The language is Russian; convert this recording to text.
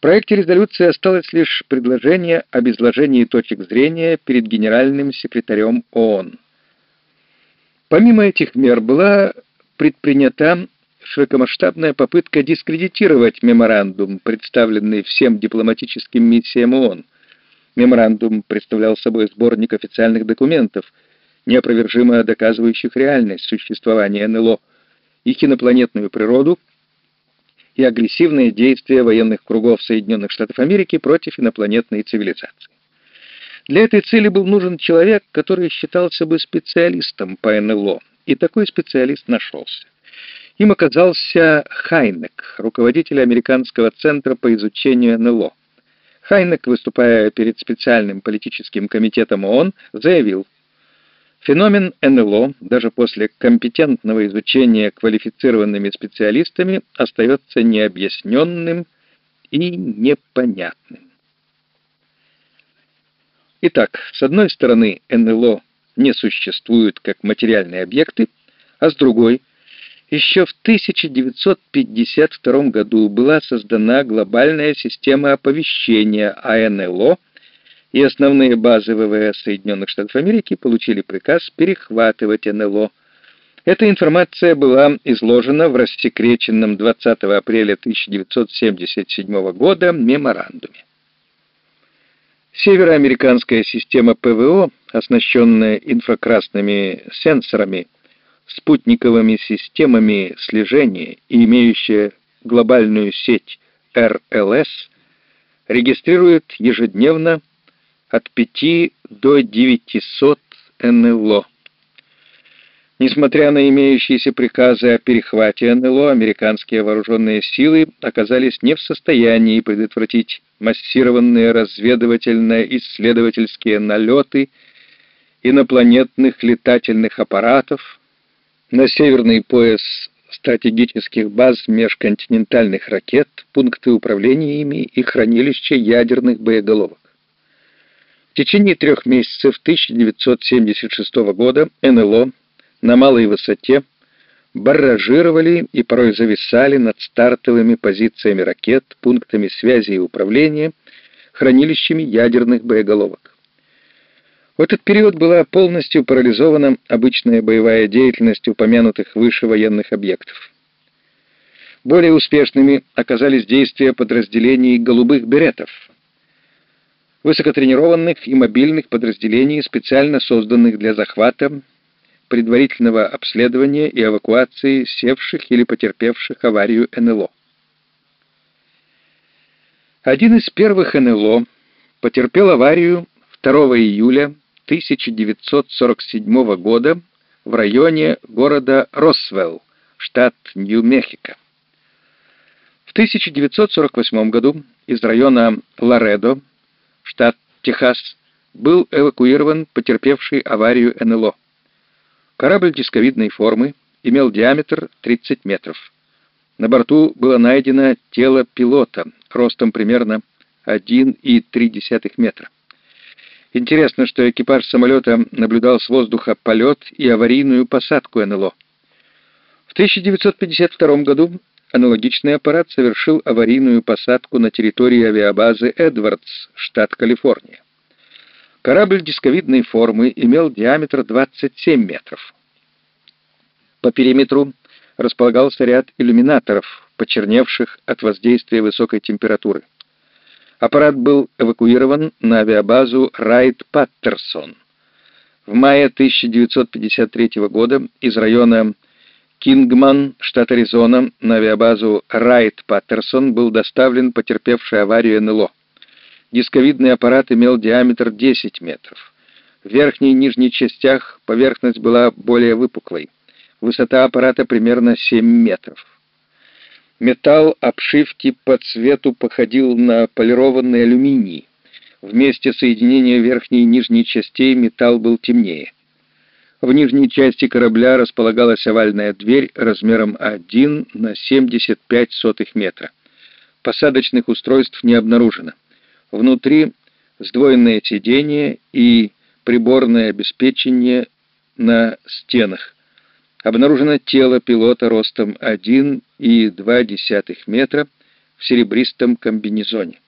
В проекте резолюции осталось лишь предложение об изложении точек зрения перед генеральным секретарем ООН. Помимо этих мер была предпринята широкомасштабная попытка дискредитировать меморандум, представленный всем дипломатическим миссиям ООН. Меморандум представлял собой сборник официальных документов, неопровержимо доказывающих реальность существования НЛО, их инопланетную природу и агрессивные действия военных кругов Соединенных Штатов Америки против инопланетной цивилизации. Для этой цели был нужен человек, который считался бы специалистом по НЛО, и такой специалист нашелся. Им оказался Хайнек, руководитель Американского центра по изучению НЛО. Хайнек, выступая перед специальным политическим комитетом ООН, заявил, Феномен НЛО, даже после компетентного изучения квалифицированными специалистами, остается необъясненным и непонятным. Итак, с одной стороны, НЛО не существуют как материальные объекты, а с другой, еще в 1952 году была создана глобальная система оповещения о НЛО – и основные базы ВВС Соединенных Штатов Америки получили приказ перехватывать НЛО. Эта информация была изложена в рассекреченном 20 апреля 1977 года меморандуме. Североамериканская система ПВО, оснащенная инфракрасными сенсорами, спутниковыми системами слежения и имеющая глобальную сеть РЛС, регистрирует ежедневно от 5 до 900 НЛО. Несмотря на имеющиеся приказы о перехвате НЛО, американские вооруженные силы оказались не в состоянии предотвратить массированные разведывательно-исследовательские налеты инопланетных летательных аппаратов на северный пояс стратегических баз межконтинентальных ракет, пункты управления ими и хранилища ядерных боеголовок. Течение трех месяцев 1976 года НЛО на малой высоте барражировали и порой зависали над стартовыми позициями ракет, пунктами связи и управления, хранилищами ядерных боеголовок. В этот период была полностью парализована обычная боевая деятельность упомянутых выше военных объектов. Более успешными оказались действия подразделений «голубых беретов», высокотренированных и мобильных подразделений, специально созданных для захвата, предварительного обследования и эвакуации севших или потерпевших аварию НЛО. Один из первых НЛО потерпел аварию 2 июля 1947 года в районе города Росвелл, штат Нью-Мехико. В 1948 году из района Ларедо штат Техас, был эвакуирован потерпевший аварию НЛО. Корабль дисковидной формы имел диаметр 30 метров. На борту было найдено тело пилота ростом примерно 1,3 метра. Интересно, что экипаж самолета наблюдал с воздуха полет и аварийную посадку НЛО. В 1952 году аналогичный аппарат совершил аварийную посадку на территории авиабазы Эдвардс, штат Калифорния. Корабль дисковидной формы имел диаметр 27 метров. По периметру располагался ряд иллюминаторов, почерневших от воздействия высокой температуры. Аппарат был эвакуирован на авиабазу Райт-Паттерсон. В мае 1953 года из района Кингман, штат Аризона, на авиабазу Райт-Паттерсон был доставлен потерпевший аварию НЛО. Дисковидный аппарат имел диаметр 10 метров. В верхней и нижней частях поверхность была более выпуклой. Высота аппарата примерно 7 метров. Металл обшивки по цвету походил на полированный алюминий. В месте соединения верхней и нижней частей металл был темнее. В нижней части корабля располагалась овальная дверь размером 1 на 75 сотых метра. Посадочных устройств не обнаружено. Внутри сдвоенное сиденье и приборное обеспечение на стенах. Обнаружено тело пилота ростом 1,2 метра в серебристом комбинезоне.